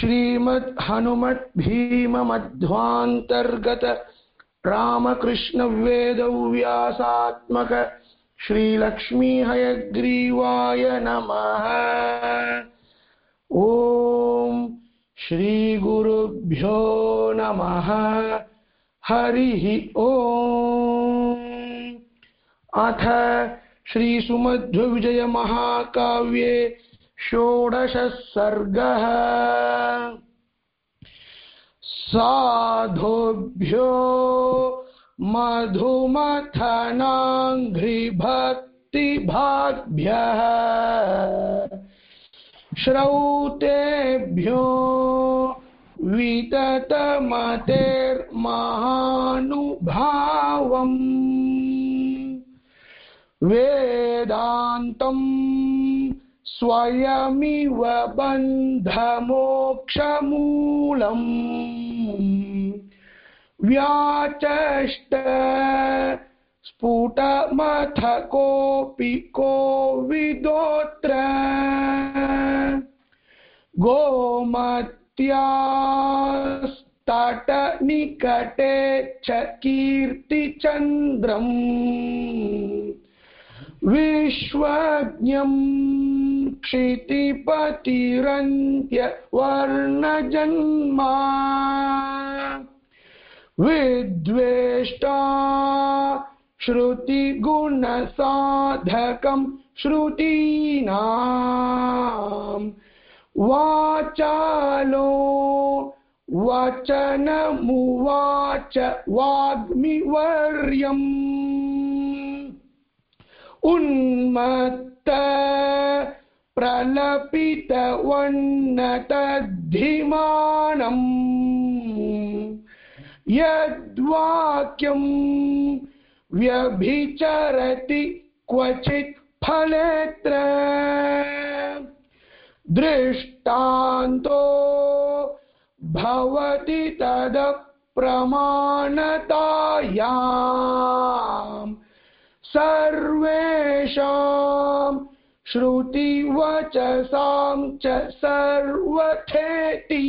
श्रीमद् हनुमत् भीममध्वान्तर्गत रामकृष्णवेदव्यासात्मक श्रीलक्ष्मीहयग्रीवाय नमः। ॐ श्रीगुरुभ्यो नमः। हरिः ॐ अथ श्रीसुमध्वविजयमहाकाव्ये षोडशः सर्गः साधुभ्यो मधुमथनाङ्घ्रिभक्तिभाग्भ्यः श्रौतेभ्यो विततमतेर्महानुभावम् वेदान्तम् स्वयमिव बन्धमोक्षमूलम्। व्याचष्ट स्फुटमथ कोऽपि कोविदोऽत्र। गोमत्यास्तटनिकटे च कीर्तिचन्द्रम्। विश्वज्ञम् क्षितिपतिरन्त्यवर्णजन्मा विद्वेष्टा श्रुतिगुणसाधकम् श्रुतीनाम् वाचालो वचनमुवाच वाग्मिवर्यम् उन्मत्त प्रलपितवन्नतद्धिमानम् यद्वाक्यम् व्यभिचरति क्वचित् फलेत्र। दृष्टान्तो भवति तदप्रमाणतायाम् सर्वेषां श्रुतिवचसां च सर्वथेति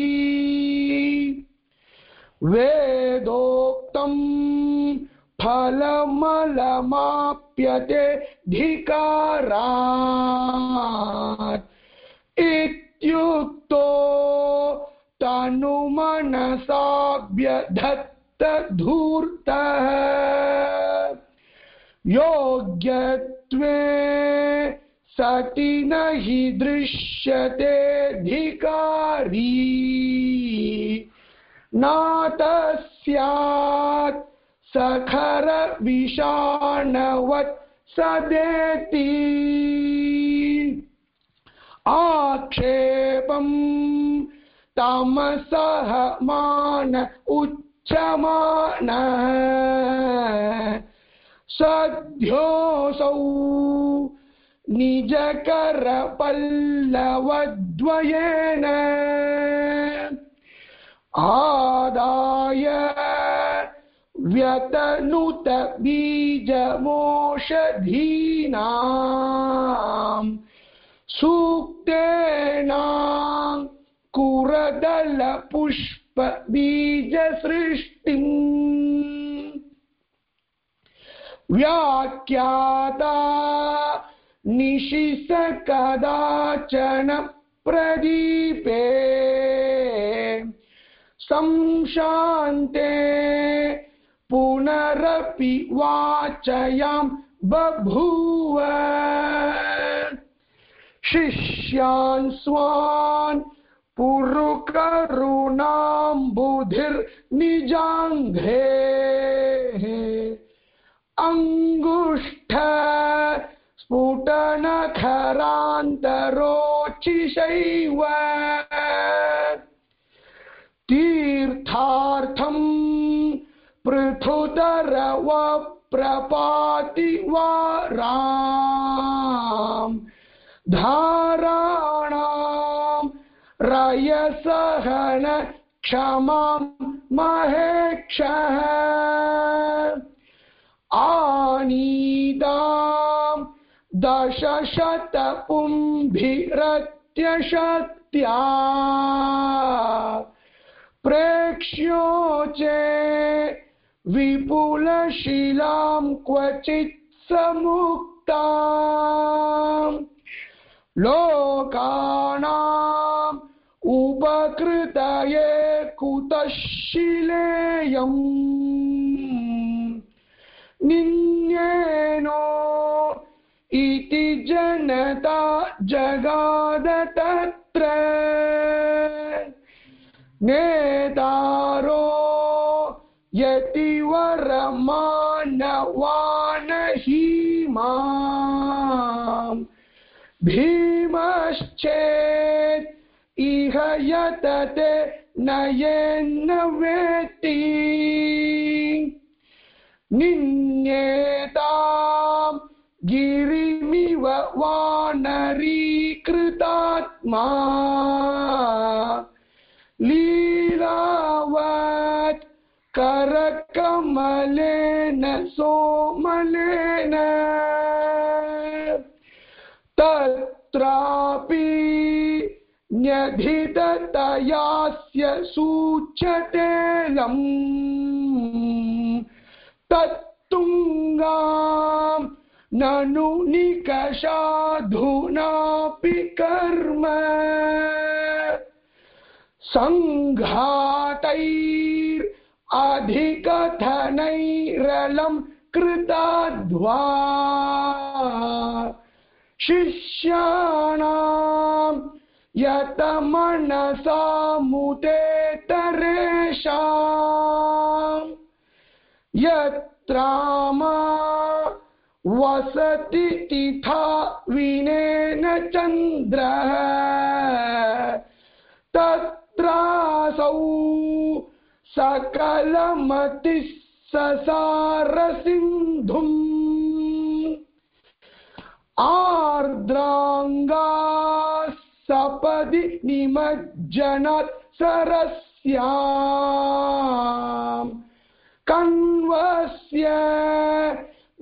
वेदोक्तं फलमलमाप्यते धिकारात् इत्युक्तो तनुमनसाभ्यधत्तधूर्तः। योग्यत्वे सति न हि दृश्यतेऽधिकारी नातस्यात् सखरविषाणवत् सदेति। आक्षेपम् तमसः मान उच्यमानः। सद्योऽसौ निजकरपल्लवद्वयेन आदाय व्यतनुत बीजमोषधीनाम् सूक्तेनां कुरदलपुष्पबीजसृष्टिम् व्याख्याता निशिस कदाचन प्रदीपे। संशान्ते पुनरपि वाचयां बभूव। शिष्यान् स्वान् पुरुकरुणाम्बुधिर्निजाङ्घ्रेः अङ्गुष्ठ स्फुटनखरान्तरोचिषैव तीर्थार्थम् पृथुतरवप्रपाति वाराम् धाराणाम् रयसहन क्षमां महेक्षः आनीताम् दशशतपुम्भिरत्यशत् भक्त्या प्रेक्ष्योचे विपुलशिलां क्वचित् समुक्ता लोकानाम् उपकृतये कुतः शिलेयम् निन्येनो जनता जगाद तत्र। नेतारो यतिवरमानवानहि माम् भीमश्चेत् इह यतते नयेन्न वेत्ति। निन्येताम् वानरीकृतात्मा। लीलावत् करकमलेन सोमलेन। तत्रापि न्यधिततयास्य सूच्यतेलम् तत्तुङ्गाम् ननु निकषाधुनापि कर्म। सङ्घातैरधिकथनैरलं कृताध्वा शिष्याणाम् यतमनसा मुदेतरेषाम् यत्रामा वसति तिथा विनेन चन्द्रः। तत्रासौ सकलमतिः ससारसिन्धुम् आर्द्राङ्गा सपदि निमज्जनात् सरस्याम्। कण्वस्य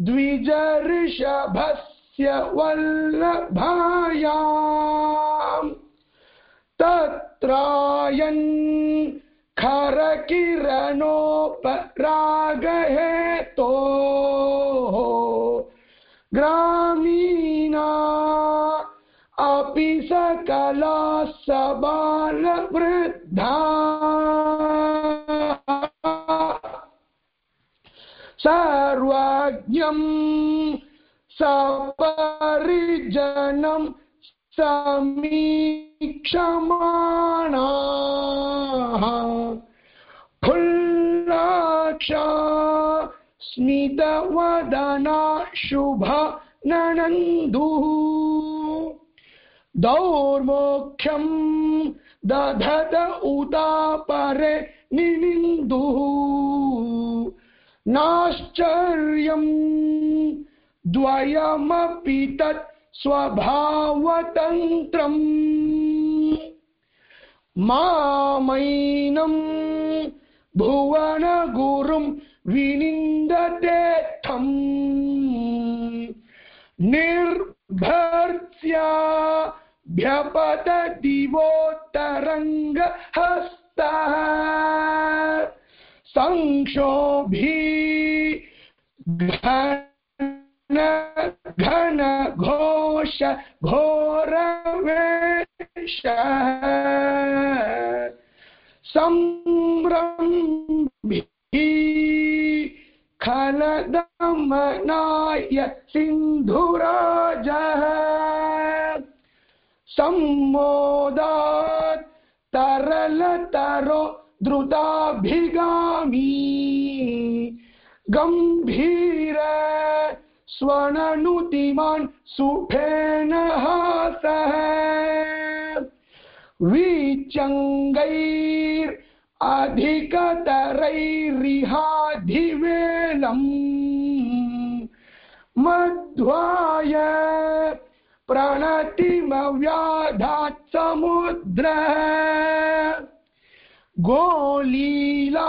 द्विजऋषभस्य वल्लभायाम् तत्रायन् खरकिरणोपरागहेतोः ग्रामीणा अपि सकला सबालवृद्धा सर्वज्ञम् सपरिजनं समीक्षमाणाः फुल्लाक्षा स्मितवदना शुभ ननन्दुः दौर्मोक्षम् दधत उतापरे निनिन्दुः नाश्चर्यम् द्वयमपि तत् स्वभावतन्त्रम् मामैनम् भुवनगुरुं विनिन्दतेत्थम् निर्भर्त्स्याभ्यपत दिवोत्तरङ्गहस्तः संक्षोभी घन घन घोष घोर घोरवेश। सम्भ्रम्भी खलदमनाय सिन्धुराजः। सम्मोदात् तरलतरो द्रुताभिगामी। गम्भीर स्वननुतिमान् सुफेन हासः वीचङ्गैर् अधिकतरैरिहाधिवेलम् मध्वाय प्रणतिमव्याधात् समुद्रः गोलीला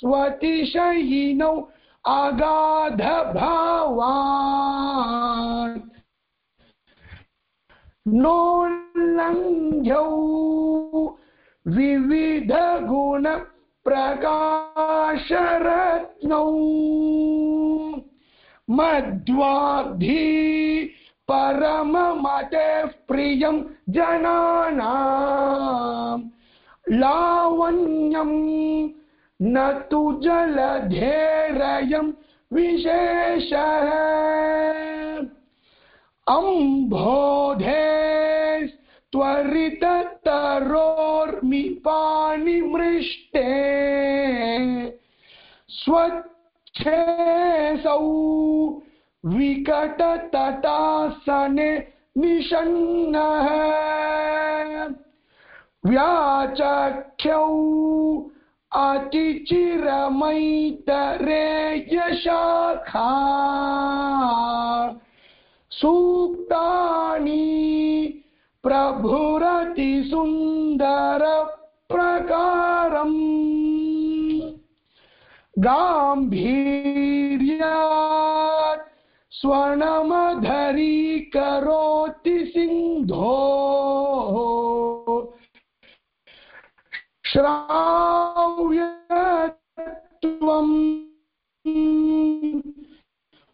स्वतिशयिनौ अगाधभावान् नोल्लङ्घ्यौ विविधगुणप्रकाशरत्नौ मध्वाब्धि परममतेः प्रियं जनानाम् लावण्यम् न तु जलधेरयं विशेषः। अम्भोधे त्वरिततरोर्मिपानिमृष्टे स्वच्छेसौ विकटतटासने निषन्नः व्याचख्यौ अतिचिरमैतरेयशाखा सूक्तानि प्रभुरति सुन्दर प्रकारम् गाम्भीर्यात् स्वर्णमधरी करोति सिन्धो श्राव्यत्वम्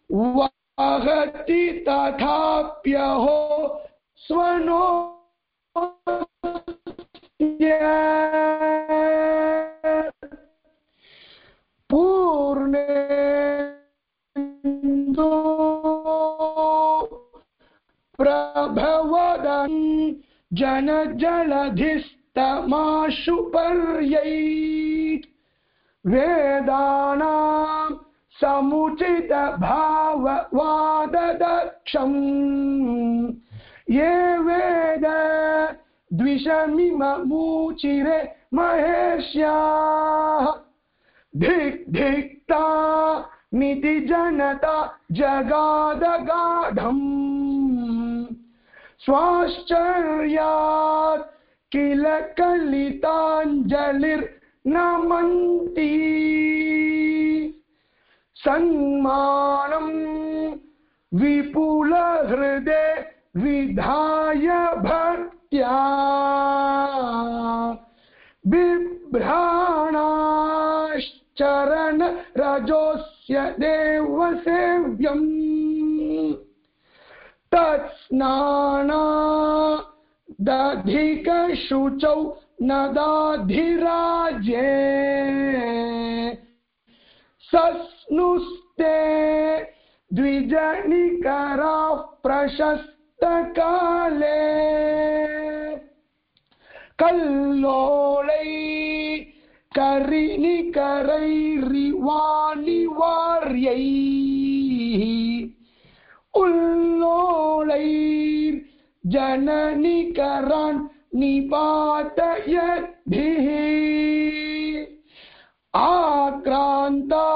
वहति तथाप्यहो स्वनो पूर्णे प्रभवदन् जन जलधिस्तमाशु पर्यै वेदानां समुचित भाववाददक्षम्। ये वेद द्विषमिमूचिरे महेश्याः। धिक् धिक्ता निति जनता जगादगाढम् स्वाश्चर्यात् किल कलिताञ्जलिर्नमन्ति सन्मानम् विपुलहृदे विधाय भक्त्या। बिभ्राणाश्चरण रजोस्य देवसेव्यम्। तत्स्नाना दधिकशुचौ न दाधिराजे सस्नुस्ते द्विजनिकराः प्रशस्तकाले। कल्लोलै करिनिकरैरिवानिवार्यै। उल्लोलैर्जननिकरान् निपातयद्भिः आक्रान्ता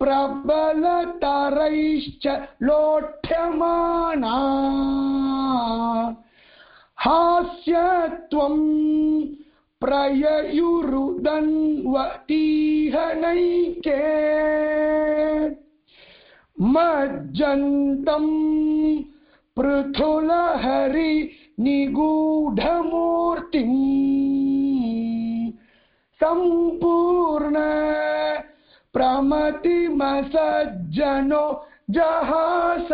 प्रबलतरैश्च लोठ्यमाना। हास्यत्वम् प्रययुरुदन्वतीह नैके मज्जन्तम् पृथुलहरि निगूढमूर्तिम् सम्पूर्ण प्रमतिमसज्जनो जहास।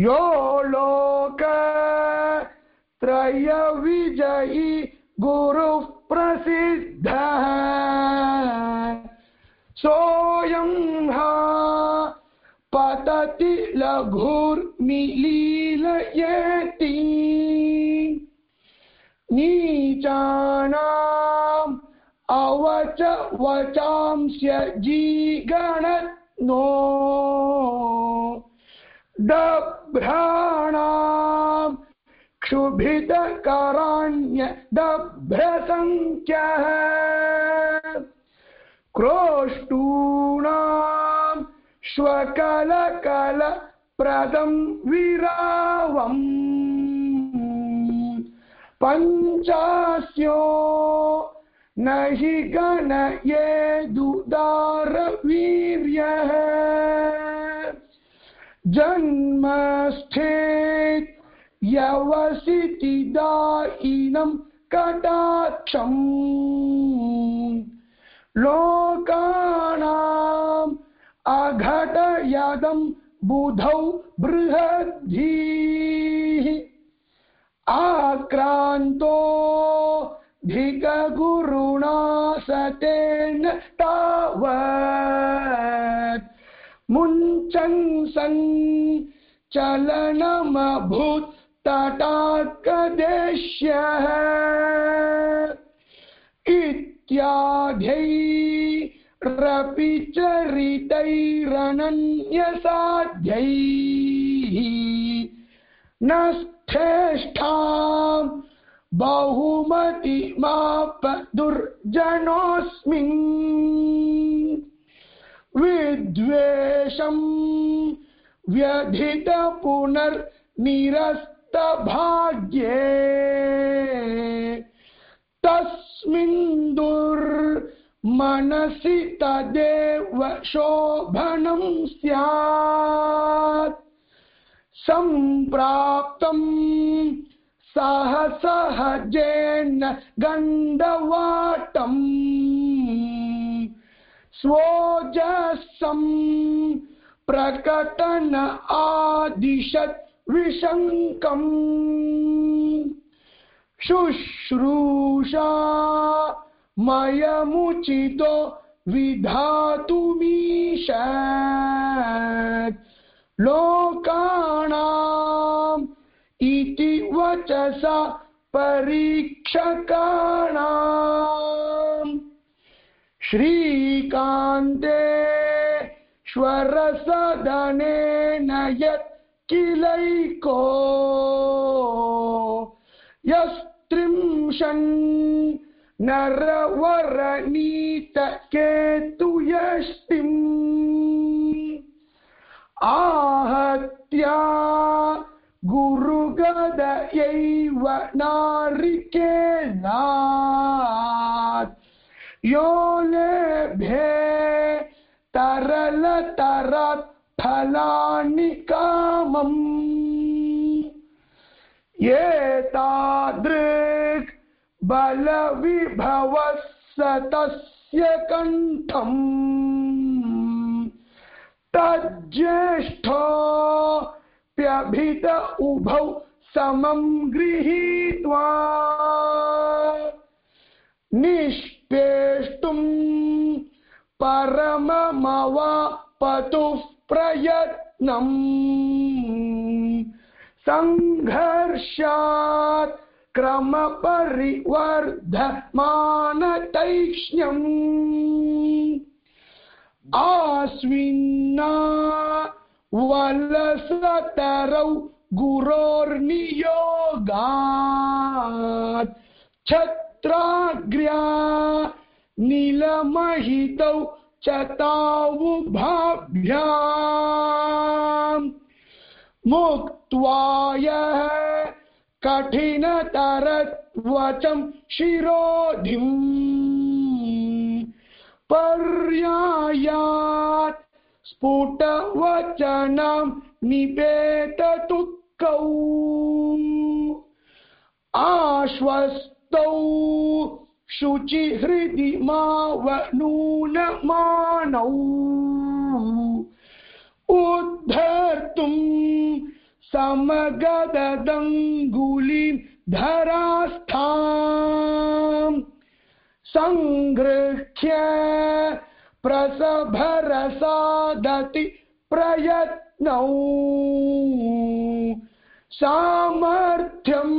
यो लोक त्रयविजयी गुरुः प्रसिद्धः। सोऽयं हा पतति लघुर्मिलीलयति नीचानाम् अवच वचांस्य जीगणनो दभ्राणाम् क्षुभितकराण्य दभ्रसङ्ख्यः क्रोष्टूणाम् श्वकलकल प्रदं विरावम् पञ्चास्यो न हि गणये दुदारवीर्यः जन्मस्थित यवसितिदायिनं कटाक्षम् लोकानाम् अघटयदं बुधौ बृहद्धिः आक्रान्तो धिकगुरुणा सतेन तावत्। मुञ्चन् सन् चलनमभूत् तटाकदेश्यः इत्याद्यैरपि चरितैरनन्यसाध्यैः न स्थेष्ठाम् बहुमतिमाप दुर्जनोऽस्मिन् विद्वेषम् व्यधित पुनर्निरस्तभाग्ये तस्मिन् दुर्मनसि तदेव शोभनं स्यात्। सम्प्राप्तम् सहसहजेन गन्धवाटम्। स्वोजसम् प्रकटन आदिशत् विशङ्कम्। शुश्रूषा मयमुचितो विधातुमीशत् लोकाणाम् इति वचसा परीक्षकाणाम्। श्रीकान्ते श्वरसदनेन यत् किलैको। यस्त्रिंशन् नरवरनीतकेतुयष्टिम् आहत्या गुरुगदयैव नारिकेलात्। यो लेभे तरलतरत् फलानि कामम्। एतादृक् बलविभवः स तस्य कण्ठम् तज्ज्येष्ठो प्यभित उभौ समं गृहीत्वा निष्पेष्टुम् परममवापतुः प्रयत्नम् सङ्घर्षात् क्रमपरिवर्धमानतैक्ष्ण्यम्। आस्विन्ना वलसतरौ गुरोर्नियोगात्। छत्राग्र्या नीलमहितौ च तावुभाभ्याम् मुक्त्वा यः कठिनतरत्वचं शिरोधिम् पर्यायात् स्फुटवचनं निपेततुक्कौ आश्वस्तौ शुचिहृदि मावनूनमानौ। उद्धर्तुम् समगददङ्गुलिं धरास्थाम् सङ्गृह्य प्रसभरसादति प्रयत्नौ। सामर्थ्यम्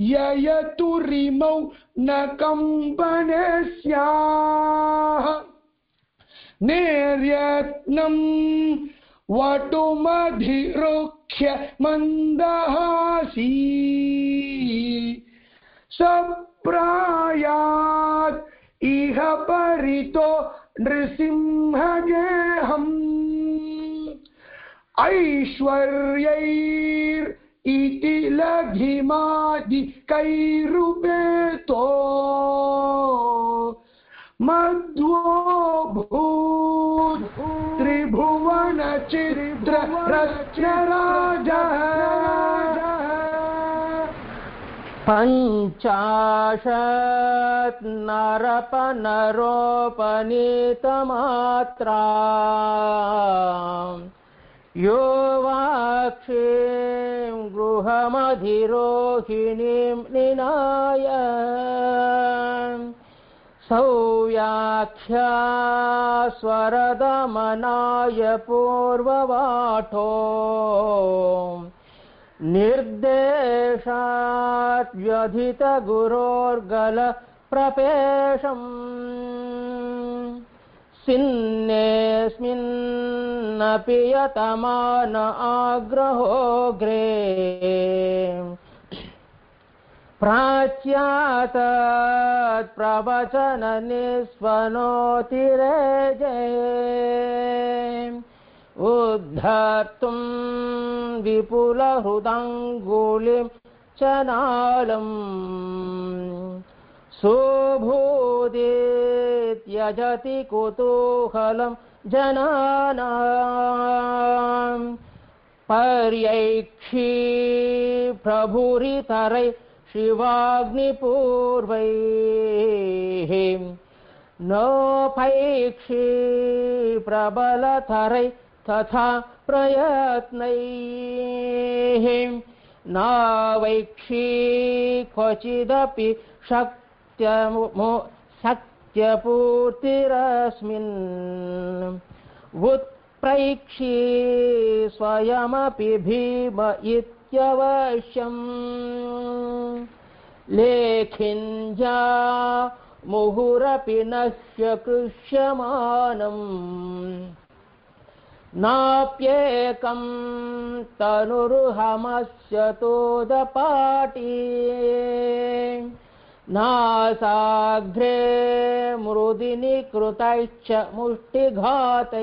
ययतुरिमौ न कम्पने स्याः निर्यत्नम् वटुमधिरुह्य मन्दहासी सप्रायात् इह परितो नृसिंहगेहम्। ऐश्वर्यैर् इति लघिमादिकैरुपेतो। मध्वो भूत् त्रिभु त्रिभुवन चित्र रत्नराजः पञ्चाशत् नरपनरोपनीतमात्रा यो वाक्षीं गृहमधिरोहिणीं निनाय सौव्याख्या स्वरदमनाय पूर्ववाठो निर्देशात् व्यधितगुरोर्गल प्रपेशम्। सिन्नेऽस्मिन्नपि यतमान आग्रहोऽग्रे प्राच्यात् निःस्वनोतिरेजे उद्धर्तुं विपुलहृदङ्गुलिं च नालम् सुभूदित्यजति कुतूहलं जनानाम्। पर्यैक्षी प्रभुरितरै शिवाग्निपूर्वैः नोपैक्षी प्रबलतरै तथा प्रयत्नैः नावैक्षी क्वचिदपि शक्त्यमु शक्त्यपूर्तिरस्मिन् उत्प्रैक्षी स्वयमपि भीम इत्यवश्यम् लेखिञ्जा मुहुरपि नश्य कृष्यमानम्। नाप्येकं तनुरुहमस्य तोदपाटी। नासाघ्रे मृदिनि कृतैश्च मुष्टिघातैः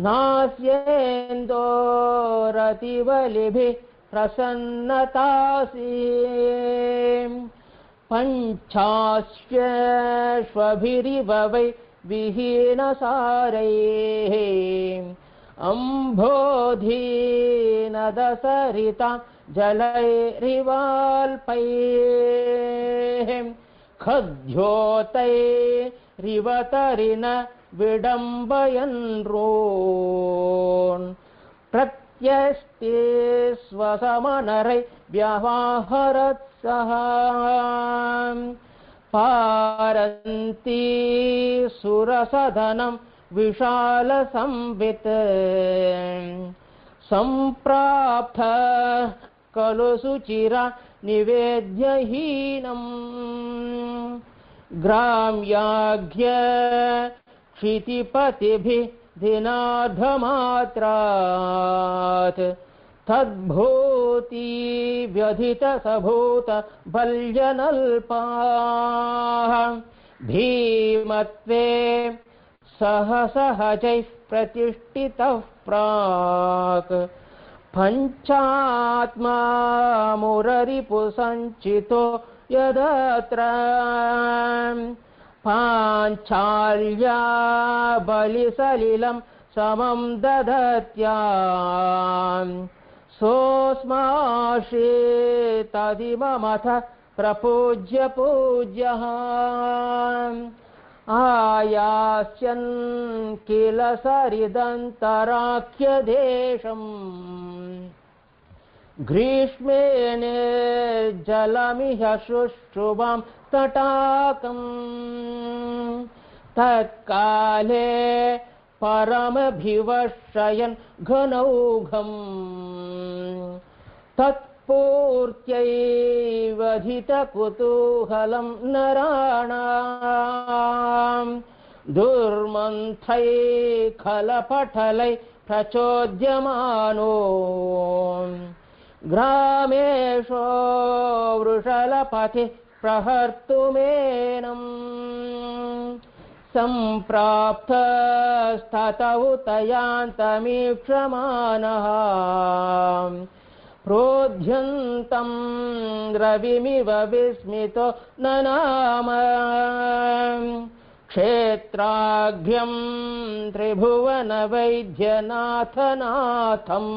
नास्येन्दोरतिबलिभिः प्रसन्नतासि पञ्चाश्वभिरिव वै विहीनसारैः। अम्भोधीनदसरिता जलैरिवाल्पैः। खद्योतैरिवतरिन विडम्बयन्रोन्। प्रत्यस्ते स्वसमनरै व्यवाहरत्सः पारन्ती सुरसदनं विशालसंवित्। सम्प्राप्त खलु सुचिरा निवेद्यहीनम् ग्राम्याघ्य क्षितिपतिभिः तद्भूति व्यधितसभूत बल्यनल्पाः भीमत्वे सहसहजैः प्रतिष्ठितः प्राक्। पञ्चात्मा मुररिपुसञ्चितो यदत्र पाञ्चाल्या बलिसलिलं समं ददत्याम् सोऽस्माशे तदिममथ प्रपूज्य पूज्यः। आयास्यन् किल सरिदन्तराख्यदेशम्। ग्रीष्मेण जलमिह शुश्रुवां तटाकम् तत्काले परमभिवशयन् घनौघम्। तत्पूर्त्यैवधितकुतूहलं नराणाम् दुर्मन्थै खलपटलै प्रचोद्यमानो। ग्रामेशो वृषलपथि प्रहर्तुमेनम् सम्प्राप्तस्ततौ तयान्तमीक्षमाणः प्रोध्यन्तं रविमिव विस्मितो न नाम क्षेत्राघ्यम् त्रिभुवनवैद्यनाथनाथम्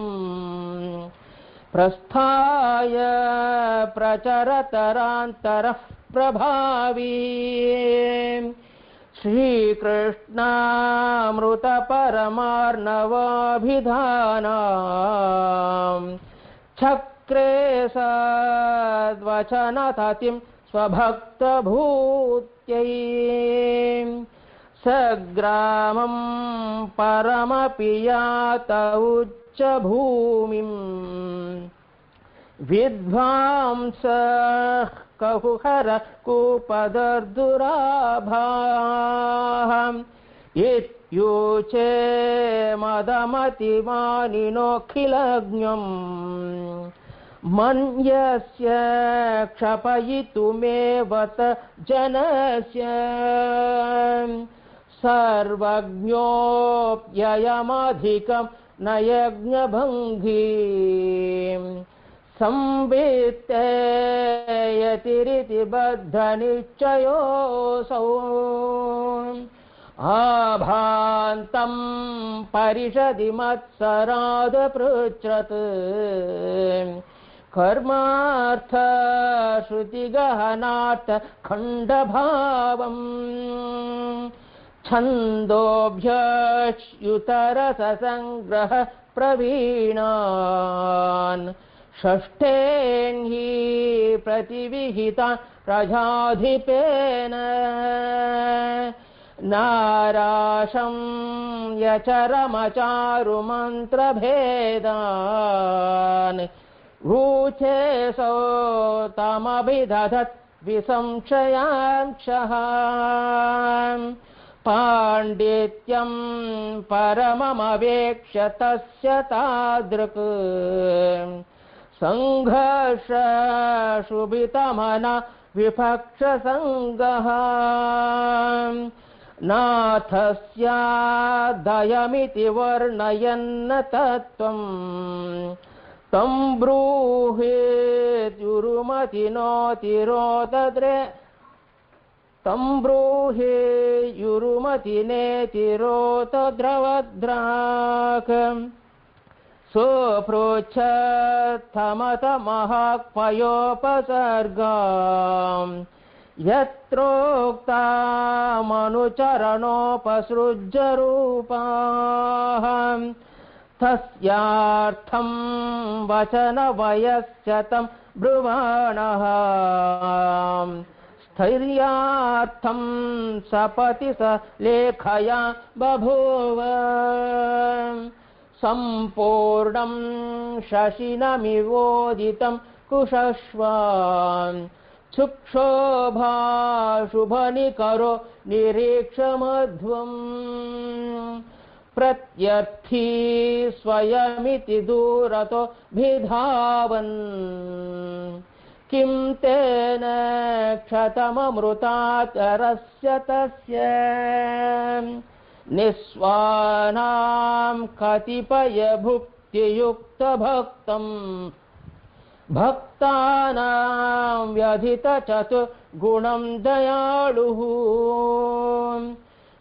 प्रस्थाय प्रचरतरान्तरः प्रभावी। श्रीकृष्णामृतपरमार्णवाभिधानाम्। चक्रे सद्वचनततिं स्वभक्तभूत्यै। सग्रामं परमपि यात उच्चभूमिम् विद्वांसः कहुहर कूपदर्दुराभाः इत्युचे मदमतिमानिनोऽखिलज्ञम् मन्यस्य क्षपयितुमेव त जनस्य। सर्वज्ञोऽप्ययमधिकं न यज्ञभङ्गी संवित्ते बद्धनिश्चयोऽसौ आभान्तं परिषदि मत्सराद पृच्छत् कर्मार्थ श्रुतिगहनार्थ खण्डभावम् छन्दोभ्युतरसङ्ग्रहप्रवीणान् प्रवीणान्। हि प्रतिविहित रजाधिपेन। नाराशं यचरमचारुमन्त्रभेदान्। च रुचे सो तमभिदधत् विसंक्षयाक्षः पाण्डित्यम् परममवेक्ष तस्य तादृक् सङ्घर्षशु वितमन विपक्षसङ्गः। नाथस्या वर्णयन्न तत्त्वम् तं ब्रूहिमति नोति रोद्रे तम् ब्रूहि युरुमतिनेतिरोतद्रवद्राकम् सुप्रोच्छमतमः पयोपसर्ग यत्रोक्तामनुचरणोपसृजरूपाहम् तस्यार्थम् वचनवयस्य तम् स्थैर्यार्थं सपति स लेखया बभूव। सम्पूर्णं शशिनमिवोदितं कुशश्वान्। सुक्षोभाशुभनिकरो निरीक्षमध्वम्। प्रत्यर्थी स्वयमिति दूरतो भिधावन् किं तेन क्षतममृतातरस्य तस्य? निःस्वानां कतिपयभुक्तियुक्तभक्तम् भक्तानां व्यधितचतुर्गुणं दयालुः।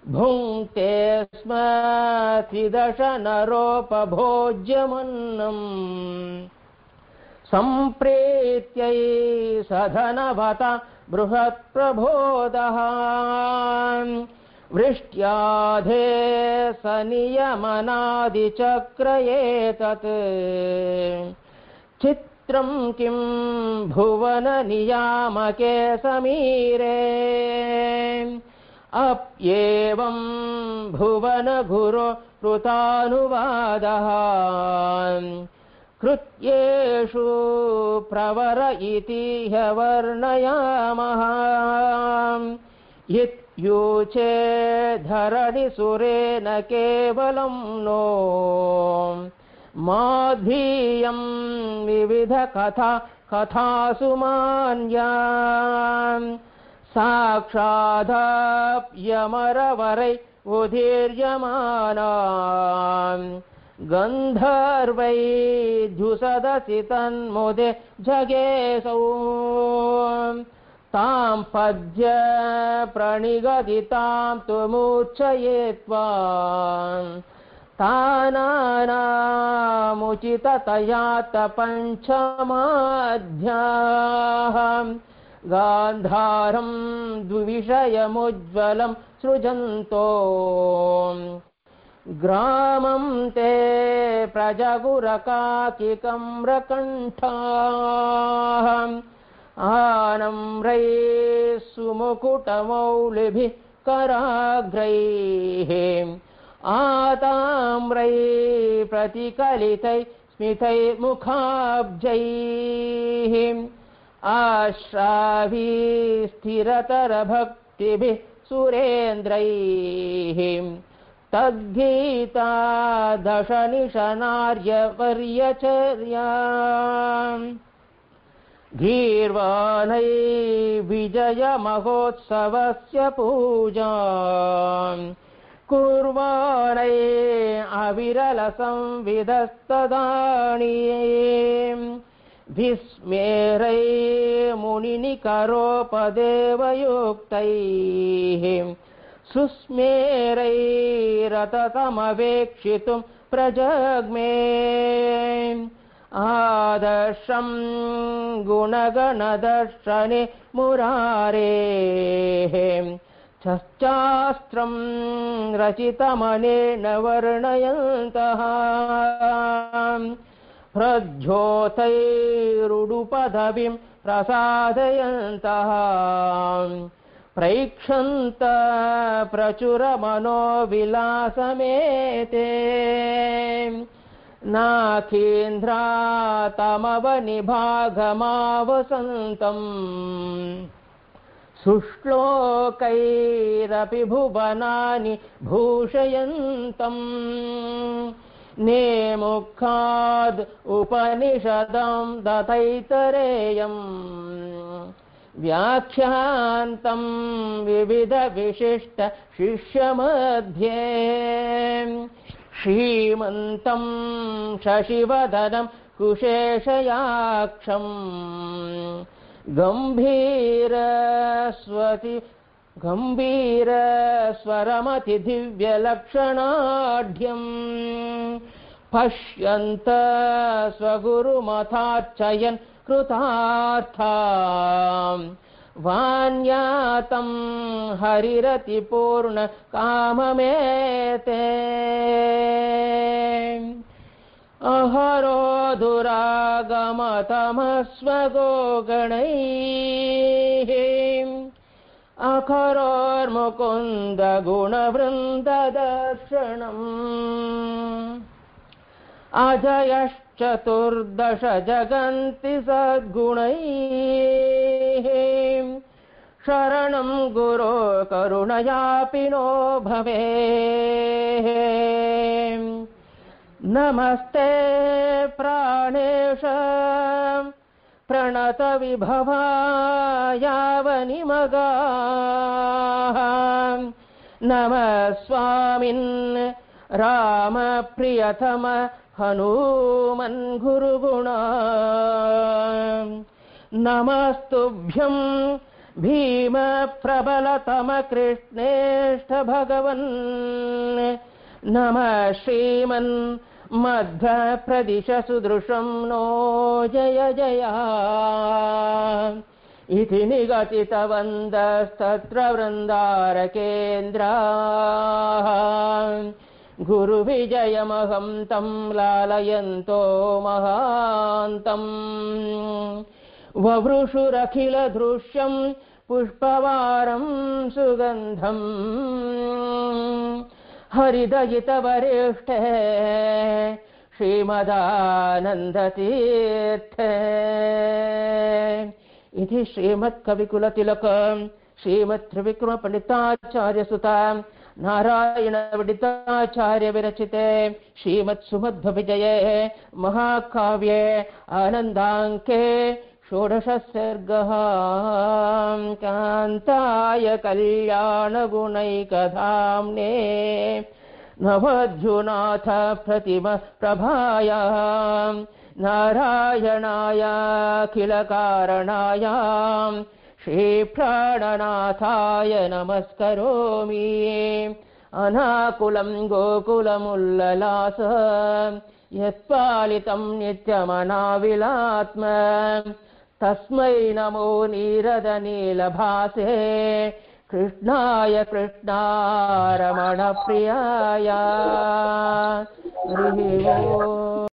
भुङ्क्ते स्म त्रिदश नरोपभोज्यमन्नम् सम्प्रीत्यै सधनवता बृहत्प्रबोधः। वृष्ट्याधे स नियमनादिचक्रयेतत् चित्रं किं भुवननियामके समीरे। अप्येवं भुवनगुरो कृतानुवादः कृत्येषु प्रवर इति ह्यवर्णयामः इत्यूचे धरणिसुरेण केवलं नो। माधीयं विविधकथा कथासु मान्याम् साक्षादप्यमरवरै उदीर्यमानाम् गन्धर्वै द्युसदसि तन्मुदे जगेसौ तां पद्य प्रणिगदितां तु मूर्छयेत्वा तानानामुचिततया पञ्चमाध्याः। गान्धारं द्विविषयमुज्ज्वलं सृजन्तो ग्रामं ते प्रजगुरकाकिकं रकण्ठाः आनम्रै सुमुकुटमौलिभिः कराग्रैः। आताम्रै प्रतिकलितै स्मितै मुखाब्जैः। आश्रावी स्थिरतरभक्तिभिः सुरेन्द्रैः तद्गीता दशनिशनार्यवर्यचर्या गीर्वाणै विजयमहोत्सवस्य पूजा कुर्वाणै अविरलसंविधस्तदाणि विस्मेरै मुनिनिकरोपदेवयुक्तैः सुस्मेरैरततमवेक्षितुं प्रजग्मे। आदर्शं गुणगणदर्शने मुरारेः। शास्त्रं रचितमनेन वर्णयन्तः। प्रज्योतैरुडुपदविं प्रसादयन्तः प्रैक्षन्त प्रचुरमनोविलासमेते। नाखीन्द्रातमवनिभागमावसन्तम् सुश्लोकैरपि भुवनानि भूषयन्तम् नेमुखाद् उपनिषदं दतैतरेयम् व्याख्यान्तम् विविधविशिष्ट शिष्यमध्ये। श्रीमन्तम् शशिवदनं कुशेषयाक्षम् गम्भीरस्वति गम्भीरस्वरमतिदिव्यलक्षणाढ्यम् पश्यन्त स्वगुरुमथार्चयन् कृतार्था वान्यातं हरिरतिपूर्णकाममेते। अहरोधुरागमतमस्वगोगणैः। अखरोर्मुकुन्दगुणवृन्ददर्शनम्। अजयश्च अजयश्चतुर्दश जगन्ति सद्गुणैः। शरणं गुरो करुणयापि नो भवे। नमस्ते प्राणेश प्रणतविभवायावनिमगाः। नमः स्वामिन् रामप्रियतम हनूमन् गुरुगुणा। नमस्तुभ्यं भीमप्रबलतमकृष्णेष्ठ भगवन् नमः श्रीमन् मध्वप्रदिश सुदृशं नो जय जया। इति निगतितवन्दस्तत्र वृन्दारकेन्द्राः गुरुविजयमहं तं लालयन्तो महान्तम् ववृषुरखिलदृश्यं पुष्पवारं सुगन्धम् हरिदयितवरिष्ठे श्रीमदानन्दतीर्थ। इति श्रीमत्कविकुलतिलक श्रीमत्त्रिविक्रमपण्डिताचार्यसुता नारायणविडिताचार्यविरचिते श्रीमत्सुमध्वविजये महाकाव्ये आनन्दाङ्के षोडशसर्गः कान्ताय कल्याणगुणैकधाम्ने नवध्युनाथ प्रतिम प्रभायाम् नारायणायाखिलकारणाय श्रीप्राणनाथाय नमस्करोमि। अनाकुलं गोकुलमुल्ललास यत्पालितं नित्यमनाविलात्म। तस्मै नमो नीरदनीलभासे कृष्णाय कृष्णारमणप्रियाय। हरिः ओम्